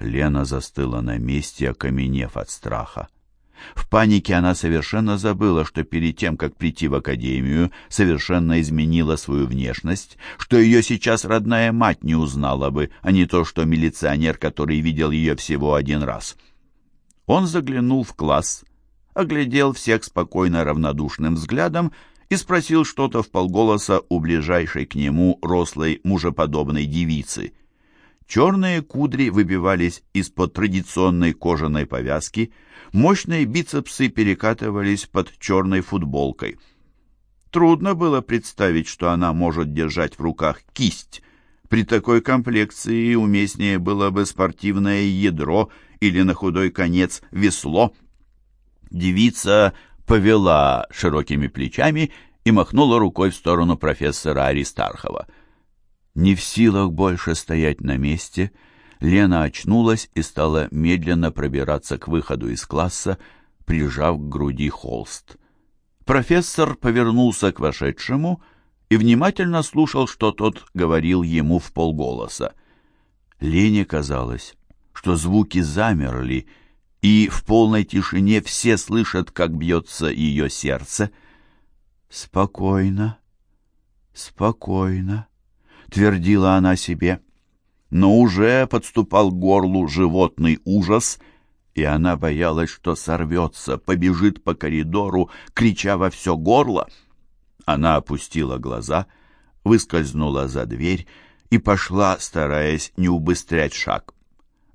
Лена застыла на месте, окаменев от страха. В панике она совершенно забыла, что перед тем, как прийти в академию, совершенно изменила свою внешность, что ее сейчас родная мать не узнала бы, а не то, что милиционер, который видел ее всего один раз. Он заглянул в класс, оглядел всех спокойно равнодушным взглядом и спросил что-то в полголоса у ближайшей к нему рослой мужеподобной девицы. Черные кудри выбивались из-под традиционной кожаной повязки, мощные бицепсы перекатывались под черной футболкой. Трудно было представить, что она может держать в руках кисть. При такой комплекции уместнее было бы спортивное ядро или на худой конец весло. Девица повела широкими плечами и махнула рукой в сторону профессора Аристархова — не в силах больше стоять на месте, Лена очнулась и стала медленно пробираться к выходу из класса, прижав к груди холст. Профессор повернулся к вошедшему и внимательно слушал, что тот говорил ему в полголоса. Лене казалось, что звуки замерли, и в полной тишине все слышат, как бьется ее сердце. «Спокойно, спокойно», твердила она себе. Но уже подступал к горлу животный ужас, и она боялась, что сорвется, побежит по коридору, крича во все горло. Она опустила глаза, выскользнула за дверь и пошла, стараясь не убыстрять шаг.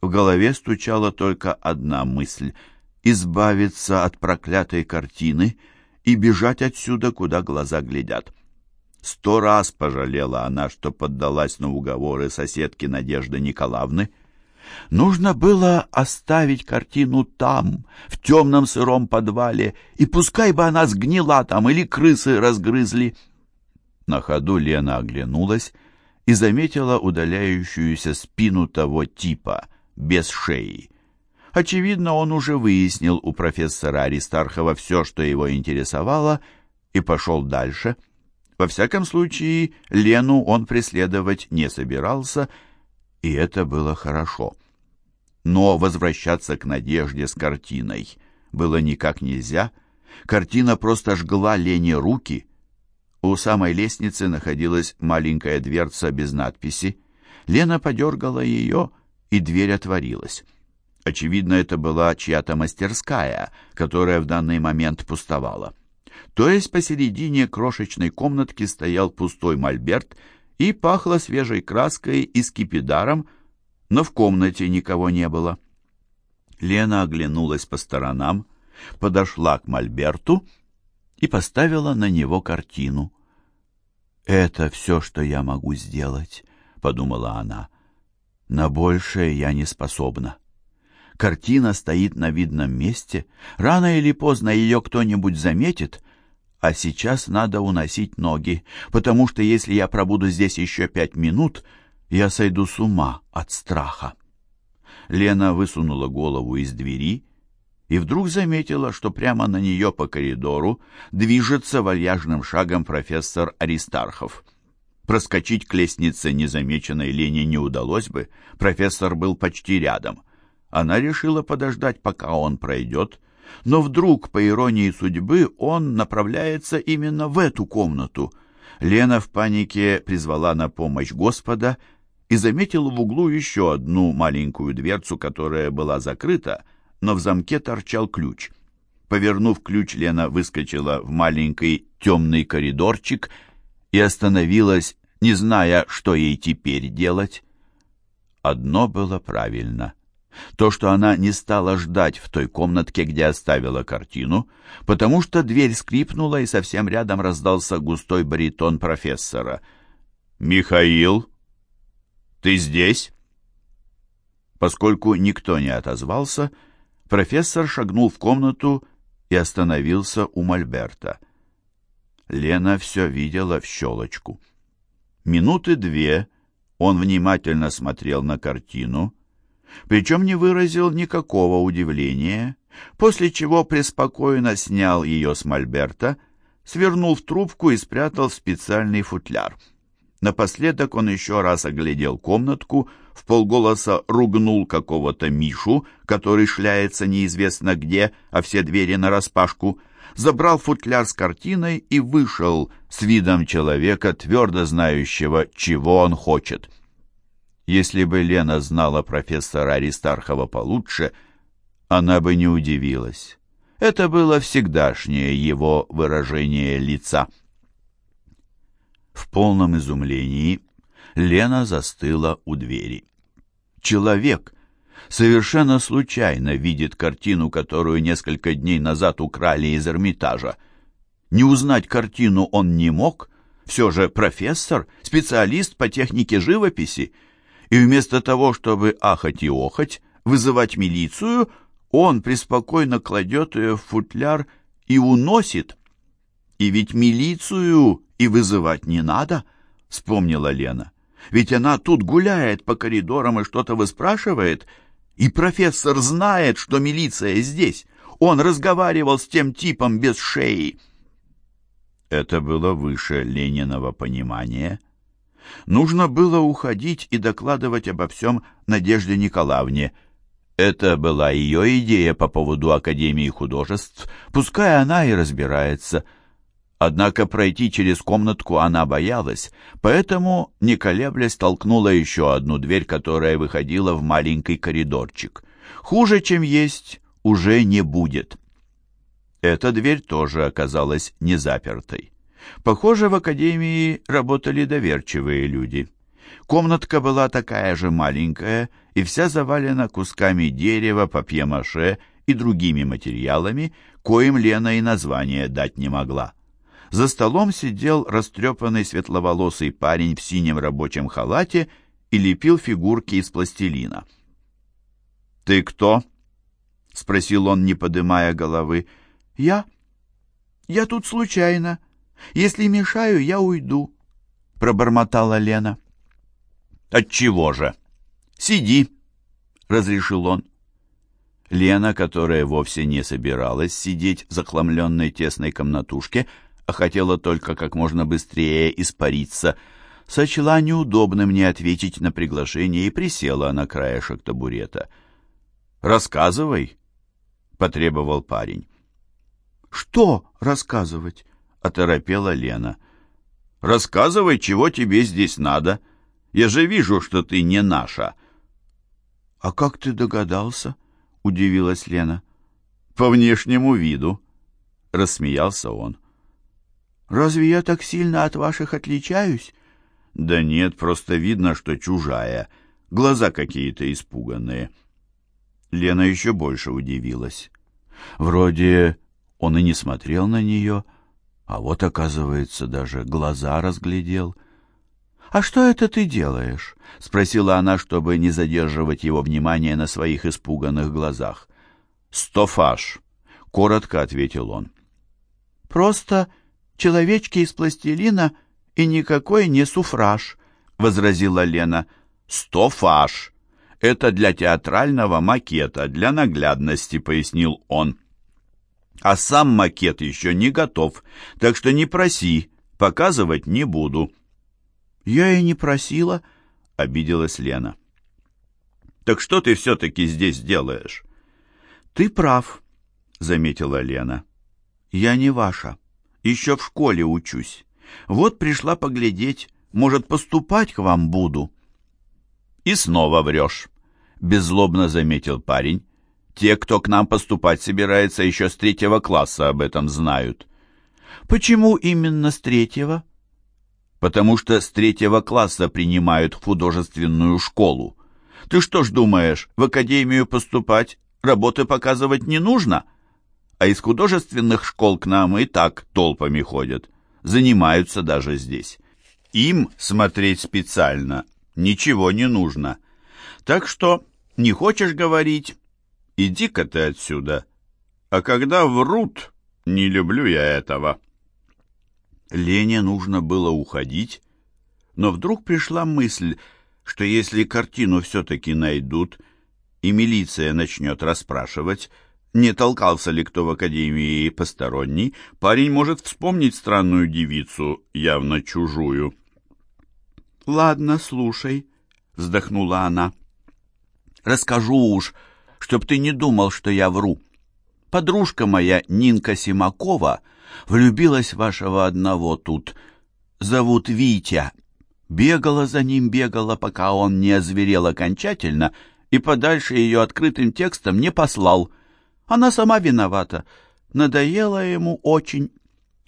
В голове стучала только одна мысль — избавиться от проклятой картины и бежать отсюда, куда глаза глядят. Сто раз пожалела она, что поддалась на уговоры соседки Надежды Николаевны. Нужно было оставить картину там, в темном сыром подвале, и пускай бы она сгнила там или крысы разгрызли. На ходу Лена оглянулась и заметила удаляющуюся спину того типа, без шеи. Очевидно, он уже выяснил у профессора Аристархова все, что его интересовало, и пошел дальше — во всяком случае, Лену он преследовать не собирался, и это было хорошо. Но возвращаться к Надежде с картиной было никак нельзя. Картина просто жгла Лене руки. У самой лестницы находилась маленькая дверца без надписи. Лена подергала ее, и дверь отворилась. Очевидно, это была чья-то мастерская, которая в данный момент пустовала. То есть посередине крошечной комнатки стоял пустой мольберт и пахло свежей краской и скипидаром, но в комнате никого не было. Лена оглянулась по сторонам, подошла к мольберту и поставила на него картину. «Это все, что я могу сделать», — подумала она. «На большее я не способна». Картина стоит на видном месте. Рано или поздно ее кто-нибудь заметит, а сейчас надо уносить ноги, потому что если я пробуду здесь еще пять минут, я сойду с ума от страха. Лена высунула голову из двери и вдруг заметила, что прямо на нее по коридору движется вальяжным шагом профессор Аристархов. Проскочить к лестнице незамеченной Лене не удалось бы, профессор был почти рядом. Она решила подождать, пока он пройдет, но вдруг, по иронии судьбы, он направляется именно в эту комнату. Лена в панике призвала на помощь Господа и заметила в углу еще одну маленькую дверцу, которая была закрыта, но в замке торчал ключ. Повернув ключ, Лена выскочила в маленький темный коридорчик и остановилась, не зная, что ей теперь делать. Одно было правильно — то, что она не стала ждать в той комнатке, где оставила картину, потому что дверь скрипнула, и совсем рядом раздался густой баритон профессора. «Михаил, ты здесь?» Поскольку никто не отозвался, профессор шагнул в комнату и остановился у Мольберта. Лена все видела в щелочку. Минуты две он внимательно смотрел на картину, причем не выразил никакого удивления, после чего преспокойно снял ее с мольберта, свернул в трубку и спрятал в специальный футляр. Напоследок он еще раз оглядел комнатку, в полголоса ругнул какого-то Мишу, который шляется неизвестно где, а все двери нараспашку, забрал футляр с картиной и вышел с видом человека, твердо знающего, чего он хочет. Если бы Лена знала профессора Аристархова получше, она бы не удивилась. Это было всегдашнее его выражение лица. В полном изумлении Лена застыла у двери. Человек совершенно случайно видит картину, которую несколько дней назад украли из Эрмитажа. Не узнать картину он не мог, все же профессор, специалист по технике живописи, и вместо того, чтобы ахать и охать, вызывать милицию, он преспокойно кладет ее в футляр и уносит. И ведь милицию и вызывать не надо, вспомнила Лена. Ведь она тут гуляет по коридорам и что-то выспрашивает, и профессор знает, что милиция здесь. Он разговаривал с тем типом без шеи. Это было выше Лениного понимания. Нужно было уходить и докладывать обо всем Надежде Николаевне. Это была ее идея по поводу Академии художеств. Пускай она и разбирается — Однако пройти через комнатку она боялась, поэтому, не колеблясь, толкнула еще одну дверь, которая выходила в маленький коридорчик. Хуже, чем есть, уже не будет. Эта дверь тоже оказалась не запертой. Похоже, в академии работали доверчивые люди. Комнатка была такая же маленькая и вся завалена кусками дерева, папье-маше и другими материалами, коим Лена и название дать не могла. За столом сидел растрепанный светловолосый парень в синем рабочем халате и лепил фигурки из пластилина. «Ты кто?» — спросил он, не подымая головы. «Я? Я тут случайно. Если мешаю, я уйду», — пробормотала Лена. «Отчего же? Сиди», — разрешил он. Лена, которая вовсе не собиралась сидеть в захламленной тесной комнатушке, — а хотела только как можно быстрее испариться, сочла неудобным не ответить на приглашение и присела на краешек табурета. «Рассказывай», — потребовал парень. «Что рассказывать?» — оторопела Лена. «Рассказывай, чего тебе здесь надо. Я же вижу, что ты не наша». «А как ты догадался?» — удивилась Лена. «По внешнему виду», — рассмеялся он. Разве я так сильно от ваших отличаюсь? Да нет, просто видно, что чужая. Глаза какие-то испуганные. Лена еще больше удивилась. Вроде он и не смотрел на нее, а вот, оказывается, даже глаза разглядел. «А что это ты делаешь?» — спросила она, чтобы не задерживать его внимание на своих испуганных глазах. «Стофаж», — коротко ответил он. «Просто человечки из пластилина и никакой не суфраж», — возразила Лена. «Стофаж. Это для театрального макета, для наглядности», — пояснил он. «А сам макет еще не готов, так что не проси, показывать не буду». «Я и не просила», — обиделась Лена. «Так что ты все-таки здесь делаешь?» «Ты прав», — заметила Лена. «Я не ваша». Еще в школе учусь. Вот пришла поглядеть, может, поступать к вам буду». «И снова врешь», — беззлобно заметил парень. «Те, кто к нам поступать собирается, еще с третьего класса об этом знают». «Почему именно с третьего?» «Потому что с третьего класса принимают в художественную школу. Ты что ж думаешь, в академию поступать, работы показывать не нужно?» а из художественных школ к нам и так толпами ходят, занимаются даже здесь. Им смотреть специально ничего не нужно. Так что не хочешь говорить, иди-ка ты отсюда. А когда врут, не люблю я этого. Лене нужно было уходить, но вдруг пришла мысль, что если картину все-таки найдут, и милиция начнет расспрашивать, не толкался ли кто в академии посторонний, парень может вспомнить странную девицу, явно чужую. «Ладно, слушай», — вздохнула она. «Расскажу уж, чтоб ты не думал, что я вру. Подружка моя, Нинка Симакова, влюбилась вашего одного тут. Зовут Витя. Бегала за ним, бегала, пока он не озверел окончательно, и подальше ее открытым текстом не послал. Она сама виновата. Надоело ему очень.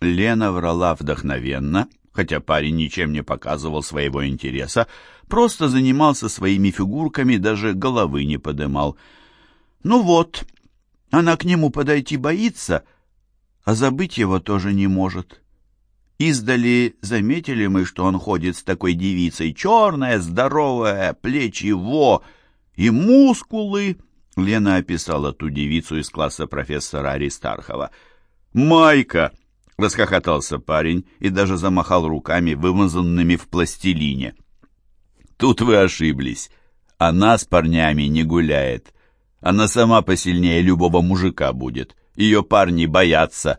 Лена врала вдохновенно, хотя парень ничем не показывал своего интереса, просто занимался своими фигурками, даже головы не подымал. Ну вот, она к нему подойти боится, а забыть его тоже не может. Издали заметили мы, что он ходит с такой девицей, черная, здоровая, плечи во, и мускулы. Лена описала ту девицу из класса профессора Аристархова. «Майка!» — расхохотался парень и даже замахал руками, вымазанными в пластилине. «Тут вы ошиблись. Она с парнями не гуляет. Она сама посильнее любого мужика будет. Ее парни боятся».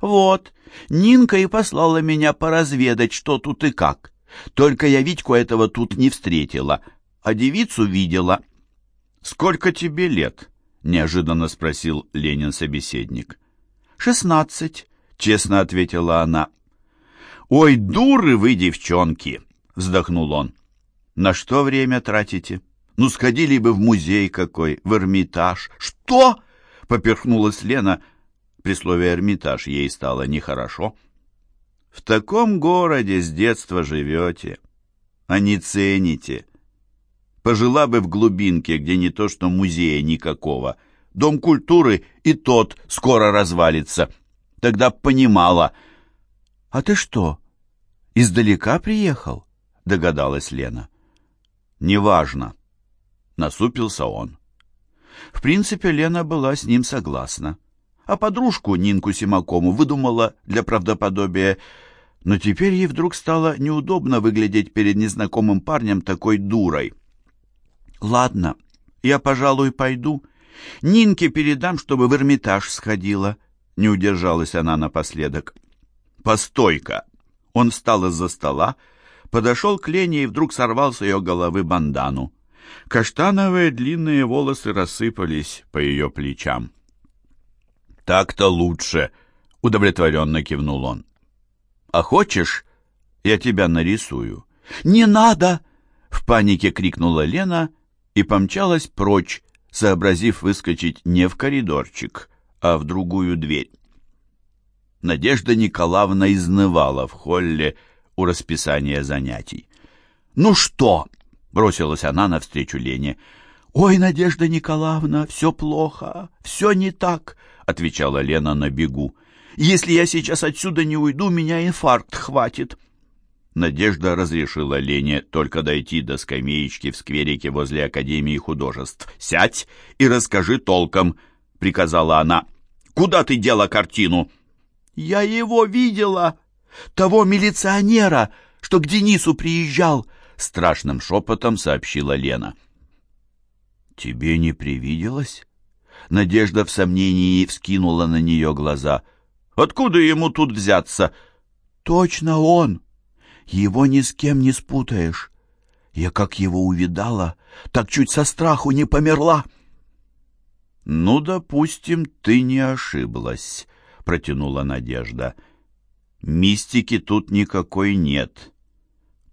«Вот, Нинка и послала меня поразведать, что тут и как. Только я Витьку этого тут не встретила, а девицу видела». «Сколько тебе лет?» — неожиданно спросил Ленин собеседник. «Шестнадцать», — честно ответила она. «Ой, дуры вы, девчонки!» — вздохнул он. «На что время тратите? Ну, сходили бы в музей какой, в Эрмитаж». «Что?» — поперхнулась Лена. При слове «Эрмитаж» ей стало нехорошо. «В таком городе с детства живете, а не цените». Пожила бы в глубинке, где не то что музея никакого. Дом культуры и тот скоро развалится. Тогда понимала. «А ты что, издалека приехал?» — догадалась Лена. «Неважно», — насупился он. В принципе, Лена была с ним согласна. А подружку Нинку Симакому выдумала для правдоподобия, но теперь ей вдруг стало неудобно выглядеть перед незнакомым парнем такой дурой. «Ладно, я, пожалуй, пойду. Нинке передам, чтобы в Эрмитаж сходила», — не удержалась она напоследок. «Постой-ка!» Он встал из-за стола, подошел к Лене и вдруг сорвал с ее головы бандану. Каштановые длинные волосы рассыпались по ее плечам. «Так-то лучше», — удовлетворенно кивнул он. «А хочешь, я тебя нарисую?» «Не надо!» — в панике крикнула Лена и помчалась прочь, сообразив выскочить не в коридорчик, а в другую дверь. Надежда Николаевна изнывала в холле у расписания занятий. «Ну что?» — бросилась она навстречу Лене. «Ой, Надежда Николаевна, все плохо, все не так», — отвечала Лена на бегу. «Если я сейчас отсюда не уйду, меня инфаркт хватит». Надежда разрешила Лене только дойти до скамеечки в скверике возле Академии художеств. «Сядь и расскажи толком», — приказала она. «Куда ты дела картину?» «Я его видела! Того милиционера, что к Денису приезжал!» — страшным шепотом сообщила Лена. «Тебе не привиделось?» Надежда в сомнении вскинула на нее глаза. «Откуда ему тут взяться?» «Точно он!» Его ни с кем не спутаешь. Я как его увидала, так чуть со страху не померла. «Ну, допустим, ты не ошиблась», — протянула Надежда. «Мистики тут никакой нет.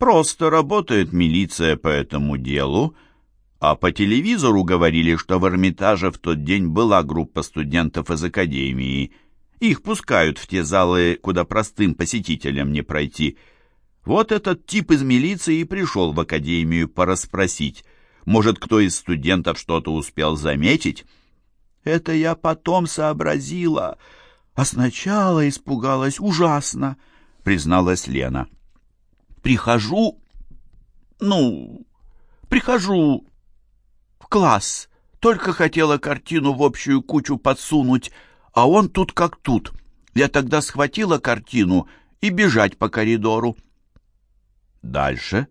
Просто работает милиция по этому делу, а по телевизору говорили, что в Эрмитаже в тот день была группа студентов из академии. Их пускают в те залы, куда простым посетителям не пройти». Вот этот тип из милиции и пришел в академию порасспросить. Может, кто из студентов что-то успел заметить? Это я потом сообразила, а сначала испугалась ужасно, призналась Лена. Прихожу, ну, прихожу в класс, только хотела картину в общую кучу подсунуть, а он тут как тут. Я тогда схватила картину и бежать по коридору. Дальше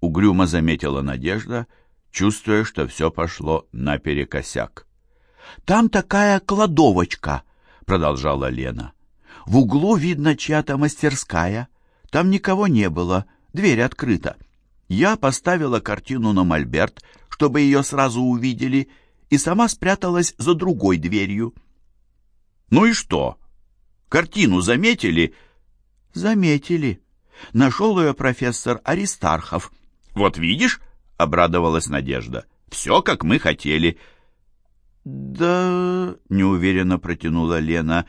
угрюмо заметила Надежда, чувствуя, что все пошло наперекосяк. «Там такая кладовочка», — продолжала Лена. «В углу видно чья-то мастерская. Там никого не было, дверь открыта. Я поставила картину на мольберт, чтобы ее сразу увидели, и сама спряталась за другой дверью. «Ну и что? Картину заметили?» «Заметили. Нашел ее профессор Аристархов». «Вот видишь?» — обрадовалась Надежда. «Все, как мы хотели». «Да...» — неуверенно протянула Лена.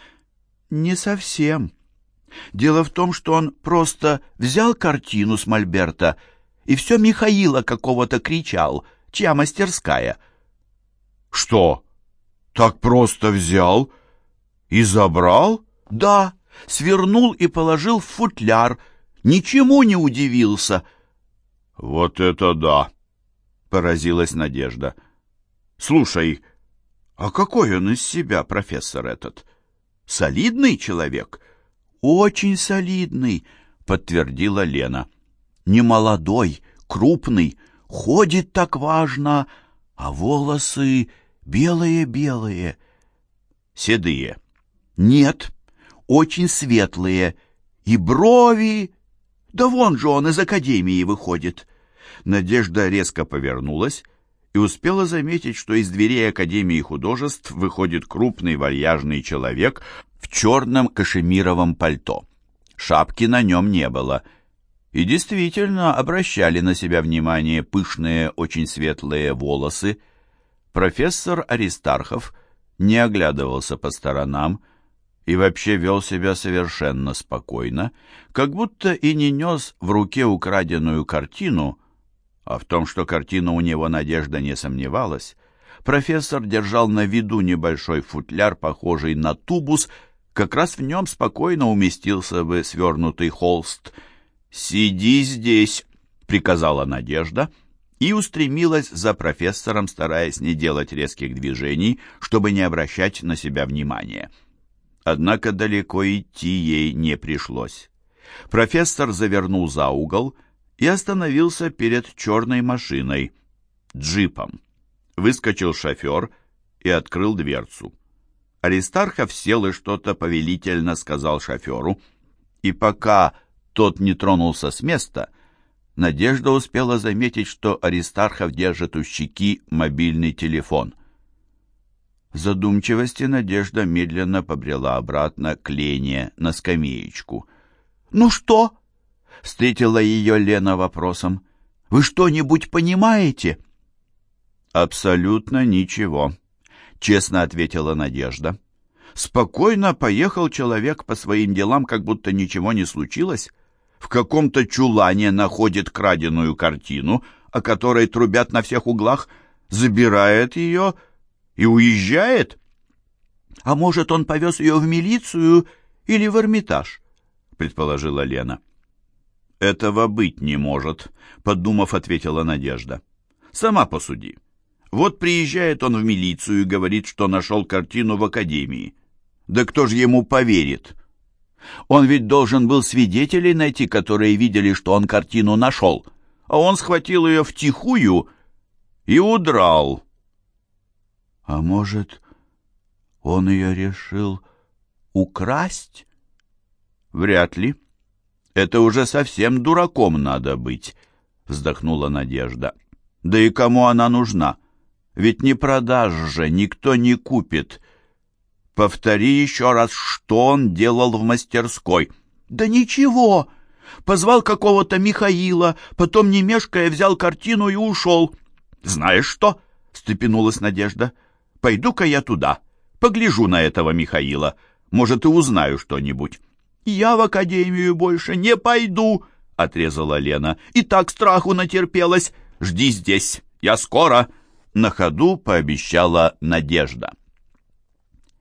«Не совсем. Дело в том, что он просто взял картину с Мольберта и все Михаила какого-то кричал, чья мастерская». «Что? Так просто взял и забрал?» «Да, свернул и положил в футляр. Ничему не удивился». «Вот это да!» — поразилась Надежда. «Слушай, а какой он из себя, профессор этот? Солидный человек?» «Очень солидный», — подтвердила Лена. «Не молодой, крупный, ходит так важно, а волосы белые-белые». «Седые?» «Нет, очень светлые, и брови...» «Да вон же он из академии выходит». Надежда резко повернулась и успела заметить, что из дверей Академии художеств выходит крупный вальяжный человек в черном кашемировом пальто. Шапки на нем не было. И действительно обращали на себя внимание пышные, очень светлые волосы. Профессор Аристархов не оглядывался по сторонам и вообще вел себя совершенно спокойно, как будто и не нес в руке украденную картину, а в том, что картина у него Надежда не сомневалась, профессор держал на виду небольшой футляр, похожий на тубус, как раз в нем спокойно уместился бы свернутый холст. «Сиди здесь», — приказала Надежда, и устремилась за профессором, стараясь не делать резких движений, чтобы не обращать на себя внимания. Однако далеко идти ей не пришлось. Профессор завернул за угол — и остановился перед черной машиной, джипом. Выскочил шофер и открыл дверцу. Аристархов сел и что-то повелительно сказал шоферу, и пока тот не тронулся с места, Надежда успела заметить, что Аристархов держит у щеки мобильный телефон. В задумчивости Надежда медленно побрела обратно к Лене на скамеечку. «Ну что?» Встретила ее Лена вопросом. «Вы что-нибудь понимаете?» «Абсолютно ничего», — честно ответила Надежда. «Спокойно поехал человек по своим делам, как будто ничего не случилось. В каком-то чулане находит краденую картину, о которой трубят на всех углах, забирает ее и уезжает». «А может, он повез ее в милицию или в Эрмитаж?» — предположила Лена. «Этого быть не может», — подумав, ответила Надежда. «Сама посуди. Вот приезжает он в милицию и говорит, что нашел картину в академии. Да кто же ему поверит? Он ведь должен был свидетелей найти, которые видели, что он картину нашел, а он схватил ее втихую и удрал». «А может, он ее решил украсть?» «Вряд ли». Это уже совсем дураком надо быть, вздохнула Надежда. Да и кому она нужна? Ведь не продашь же, никто не купит. Повтори еще раз, что он делал в мастерской. Да ничего. Позвал какого-то Михаила, потом, не мешкая, взял картину и ушел. Знаешь что? Степенулась Надежда. Пойду-ка я туда, погляжу на этого Михаила. Может, и узнаю что-нибудь. «Я в академию больше не пойду», — отрезала Лена. «И так страху натерпелась. Жди здесь, я скоро», — на ходу пообещала Надежда.